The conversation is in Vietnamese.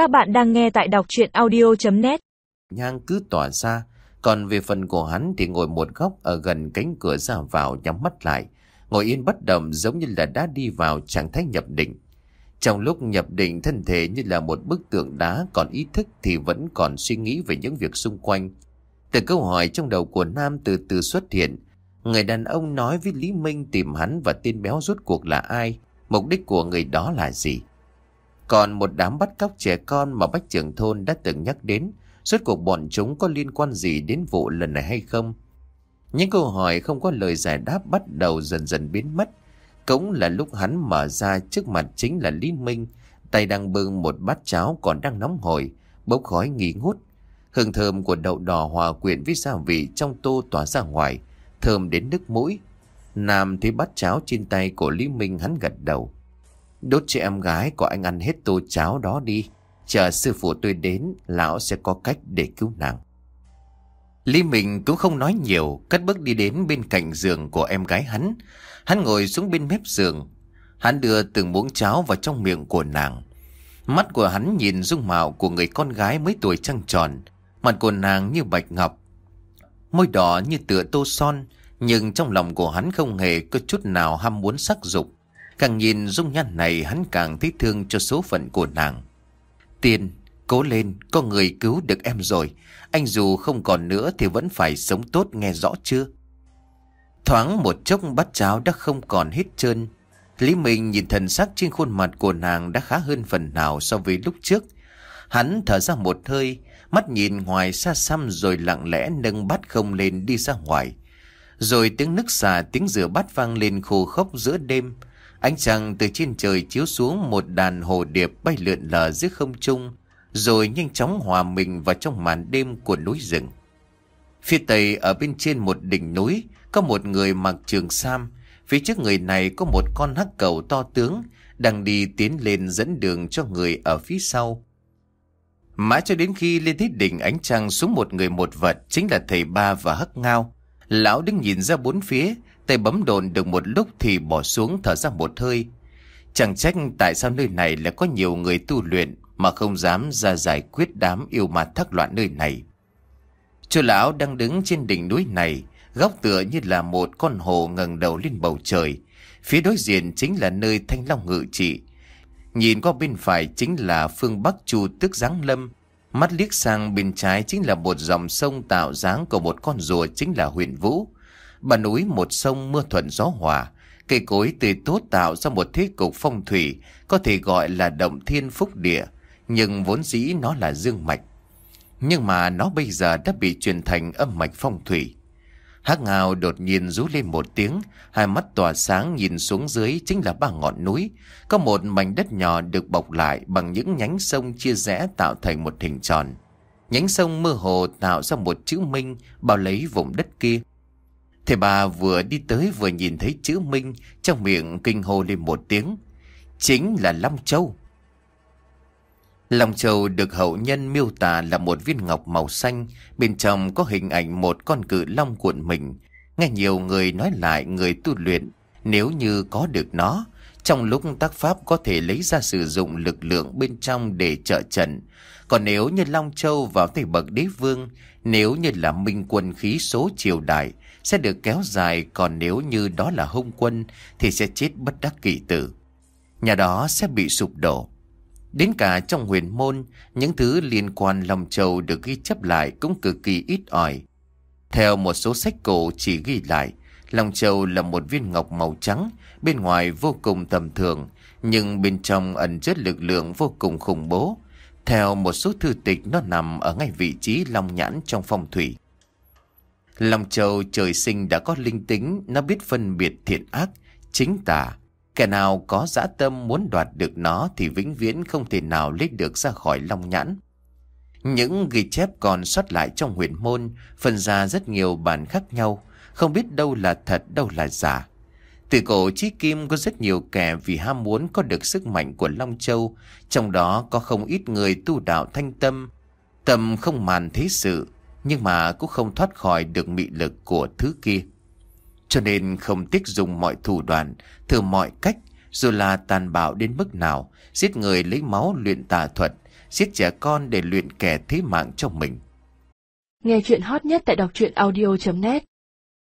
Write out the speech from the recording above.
Các bạn đang nghe tại đọc chuyện audio.net Nhang cứ tỏa ra, còn về phần của hắn thì ngồi một góc ở gần cánh cửa ra vào nhắm mắt lại, ngồi yên bất động giống như là đã đi vào trạng thái nhập định. Trong lúc nhập định thân thể như là một bức tượng đá còn ý thức thì vẫn còn suy nghĩ về những việc xung quanh. Từ câu hỏi trong đầu của Nam từ từ xuất hiện, người đàn ông nói với Lý Minh tìm hắn và tên béo rốt cuộc là ai, mục đích của người đó là gì. Còn một đám bắt cóc trẻ con mà Bách trưởng thôn đã từng nhắc đến, suốt cuộc bọn chúng có liên quan gì đến vụ lần này hay không? Những câu hỏi không có lời giải đáp bắt đầu dần dần biến mất. Cũng là lúc hắn mở ra trước mặt chính là Lý Minh, tay đang bưng một bát cháo còn đang nóng hổi, bốc khói nghi ngút. Hương thơm của đậu đỏ hòa quyện với gia vị trong tô tỏa ra ngoài, thơm đến nước mũi. Nam thấy bát cháo trên tay của Lý Minh hắn gật đầu. Đốt cho em gái của anh ăn hết tô cháo đó đi. Chờ sư phụ tôi đến, lão sẽ có cách để cứu nàng. Lý Minh cũng không nói nhiều, cất bước đi đến bên cạnh giường của em gái hắn. Hắn ngồi xuống bên mép giường. Hắn đưa từng muỗng cháo vào trong miệng của nàng. Mắt của hắn nhìn dung mạo của người con gái mấy tuổi trăng tròn. Mặt của nàng như bạch ngọc. Môi đỏ như tựa tô son. Nhưng trong lòng của hắn không hề có chút nào ham muốn sắc dục. Càng nhìn dung nhan này hắn càng thấy thương cho số phận của nàng. Tiên, cố lên, có người cứu được em rồi. Anh dù không còn nữa thì vẫn phải sống tốt nghe rõ chưa? Thoáng một chốc bát cháo đã không còn hết trơn. Lý Minh nhìn thần sắc trên khuôn mặt của nàng đã khá hơn phần nào so với lúc trước. Hắn thở ra một hơi, mắt nhìn ngoài xa xăm rồi lặng lẽ nâng bát không lên đi ra ngoài. Rồi tiếng nức xà tiếng rửa bát vang lên khô khốc giữa đêm. Ánh trăng từ trên trời chiếu xuống một đàn hồ điệp bay lượn lờ giữa không trung, rồi nhanh chóng hòa mình vào trong màn đêm của núi rừng. Phía tây ở bên trên một đỉnh núi có một người mặc trường sam, phía trước người này có một con hắc cầu to tướng đang đi tiến lên dẫn đường cho người ở phía sau. Mãi cho đến khi lên tới đỉnh ánh trăng xuống một người một vật chính là thầy ba và hắc ngao. Lão đứng nhìn ra bốn phía, tay bấm đồn được một lúc thì bỏ xuống thở ra một hơi. Chẳng trách tại sao nơi này lại có nhiều người tu luyện mà không dám ra giải quyết đám yêu ma thắc loạn nơi này. Chú lão đang đứng trên đỉnh núi này, góc tựa như là một con hồ ngẩng đầu lên bầu trời. Phía đối diện chính là nơi Thanh Long ngự trị. Nhìn qua bên phải chính là phương Bắc Chu Tức Giáng Lâm. Mắt liếc sang bên trái chính là một dòng sông tạo dáng của một con rùa chính là huyện Vũ. Bà núi một sông mưa thuận gió hòa. Cây cối tươi tốt tạo ra một thế cục phong thủy có thể gọi là động thiên phúc địa. Nhưng vốn dĩ nó là dương mạch. Nhưng mà nó bây giờ đã bị truyền thành âm mạch phong thủy. Hắc ngào đột nhiên rú lên một tiếng, hai mắt tỏa sáng nhìn xuống dưới chính là ba ngọn núi. Có một mảnh đất nhỏ được bọc lại bằng những nhánh sông chia rẽ tạo thành một hình tròn. Nhánh sông mơ hồ tạo ra một chữ minh bao lấy vùng đất kia. Thầy bà vừa đi tới vừa nhìn thấy chữ minh trong miệng kinh hô lên một tiếng. Chính là Long Châu. Long Châu được hậu nhân miêu tả là một viên ngọc màu xanh, bên trong có hình ảnh một con cự long cuộn mình. Nghe nhiều người nói lại người tu luyện, nếu như có được nó, trong lúc tác pháp có thể lấy ra sử dụng lực lượng bên trong để trợ trận. Còn nếu như Long Châu vào tay bậc đế vương, nếu như là minh quân khí số triều đại, sẽ được kéo dài, còn nếu như đó là hung quân, thì sẽ chết bất đắc kỳ tử. Nhà đó sẽ bị sụp đổ. Đến cả trong huyền môn, những thứ liên quan Long Châu được ghi chép lại cũng cực kỳ ít ỏi. Theo một số sách cổ chỉ ghi lại, Long Châu là một viên ngọc màu trắng, bên ngoài vô cùng tầm thường, nhưng bên trong ẩn chứa lực lượng vô cùng khủng bố. Theo một số thư tịch nó nằm ở ngay vị trí long nhãn trong phong thủy. Long Châu trời sinh đã có linh tính, nó biết phân biệt thiện ác, chính tà, Kẻ nào có dã tâm muốn đoạt được nó thì vĩnh viễn không thể nào lấy được ra khỏi long nhãn. Những ghi chép còn sót lại trong huyền môn phân ra rất nhiều bản khác nhau, không biết đâu là thật đâu là giả. Từ cổ chí kim có rất nhiều kẻ vì ham muốn có được sức mạnh của Long Châu, trong đó có không ít người tu đạo thanh tâm, tâm không màn thế sự, nhưng mà cũng không thoát khỏi được mị lực của thứ kia. Cho nên không tiếc dùng mọi thủ đoạn, thử mọi cách, dù là tàn bạo đến mức nào, giết người lấy máu luyện tà thuật, giết trẻ con để luyện kẻ thế mạng cho mình. Nghe chuyện hot nhất tại đọc truyện audio.net